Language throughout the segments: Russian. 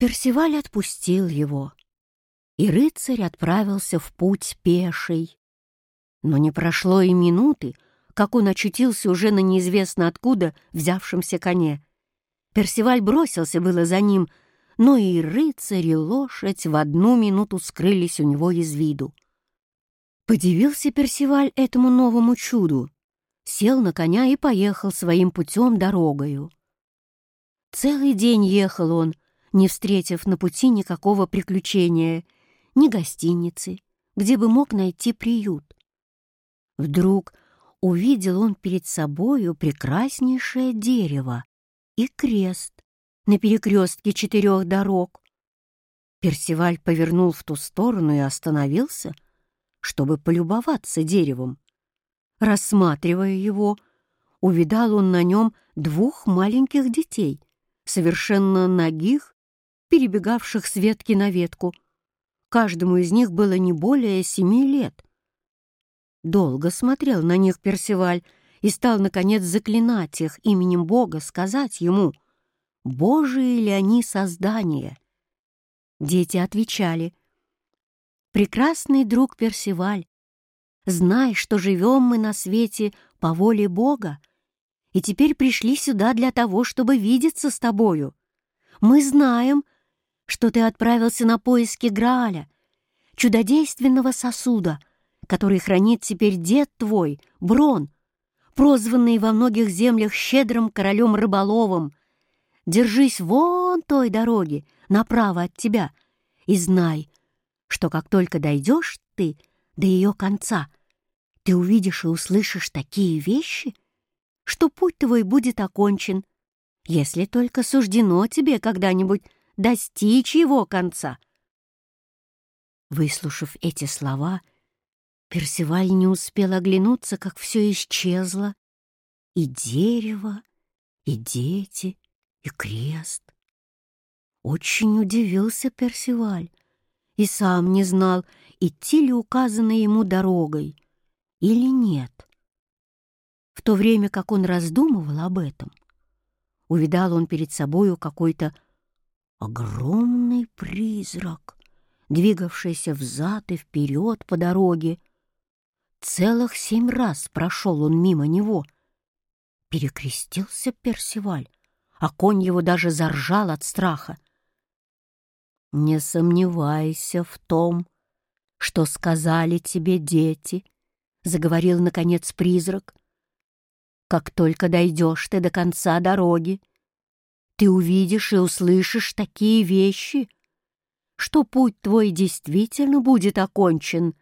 Персиваль отпустил его, и рыцарь отправился в путь пеший. Но не прошло и минуты, как он очутился уже на неизвестно откуда взявшемся коне. Персиваль бросился было за ним, но и рыцарь, и лошадь в одну минуту скрылись у него из виду. Подивился Персиваль этому новому чуду, сел на коня и поехал своим путем дорогою. Целый день ехал он, не встретив на пути никакого приключения, ни гостиницы, где бы мог найти приют. Вдруг увидел он перед собою прекраснейшее дерево и крест на перекрестке четырех дорог. Персиваль повернул в ту сторону и остановился, чтобы полюбоваться деревом. Рассматривая его, увидал он на нем двух маленьких детей, совершенно нагих, перебегавших с ветки на ветку. Каждому из них было не более семи лет. Долго смотрел на них Персиваль и стал, наконец, заклинать их именем Бога, сказать ему, «Божии ли они создания?» Дети отвечали, «Прекрасный друг Персиваль, знай, что живем мы на свете по воле Бога, и теперь пришли сюда для того, чтобы видеться с тобою. Мы знаем, что ты отправился на поиски Грааля, чудодейственного сосуда, который хранит теперь дед твой, Брон, прозванный во многих землях щедрым королем рыболовом. Держись вон той дороги, направо от тебя, и знай, что как только дойдешь ты до ее конца, ты увидишь и услышишь такие вещи, что путь твой будет окончен, если только суждено тебе когда-нибудь достичь его конца. Выслушав эти слова, Персиваль не успел оглянуться, как все исчезло. И дерево, и дети, и крест. Очень удивился Персиваль и сам не знал, идти ли указанной ему дорогой или нет. В то время как он раздумывал об этом, увидал он перед собою какой-то огромный призрак, двигавшийся взад и вперед по дороге. Целых семь раз прошел он мимо него. Перекрестился Персиваль, а конь его даже заржал от страха. «Не сомневайся в том, что сказали тебе дети», — заговорил, наконец, призрак. «Как только дойдешь ты до конца дороги, ты увидишь и услышишь такие вещи, что путь твой действительно будет окончен,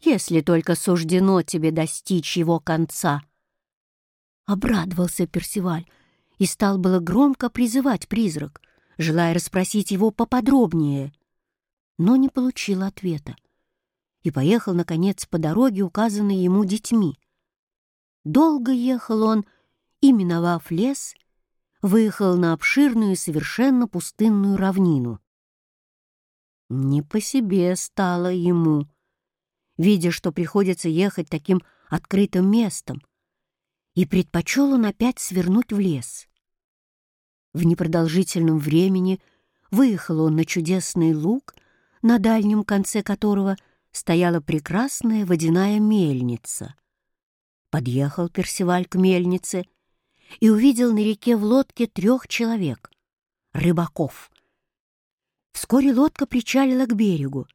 если только суждено тебе достичь его конца. Обрадовался Персиваль и стал было громко призывать призрак, желая расспросить его поподробнее, но не получил ответа и поехал, наконец, по дороге, указанной ему детьми. Долго ехал он, и, миновав лес, выехал на обширную совершенно пустынную равнину. Не по себе стало ему, видя, что приходится ехать таким открытым местом, и предпочел он опять свернуть в лес. В непродолжительном времени выехал он на чудесный луг, на дальнем конце которого стояла прекрасная водяная мельница. Подъехал Персиваль к мельнице — и увидел на реке в лодке трех человек — рыбаков. Вскоре лодка причалила к берегу,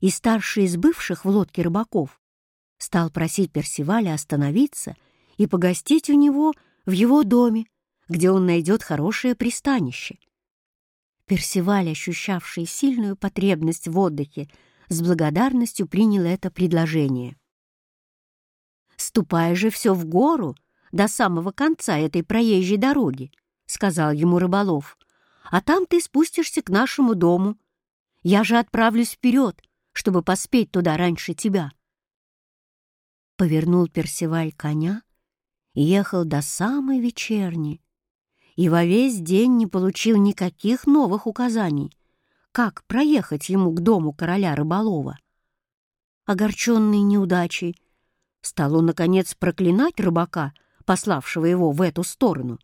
и старший из бывших в лодке рыбаков стал просить Персиваля остановиться и погостить у него в его доме, где он найдет хорошее пристанище. Персиваль, ощущавший сильную потребность в отдыхе, с благодарностью принял это предложение. «Ступай же все в гору до самого конца этой проезжей дороги», — сказал ему рыболов. «А там ты спустишься к нашему дому. Я же отправлюсь вперед, чтобы поспеть туда раньше тебя». Повернул Персиваль коня и ехал до самой вечерни, и во весь день не получил никаких новых указаний, как проехать ему к дому короля рыболова. Огорченный неудачей, стал он, наконец, проклинать рыбака пославшего его в эту сторону.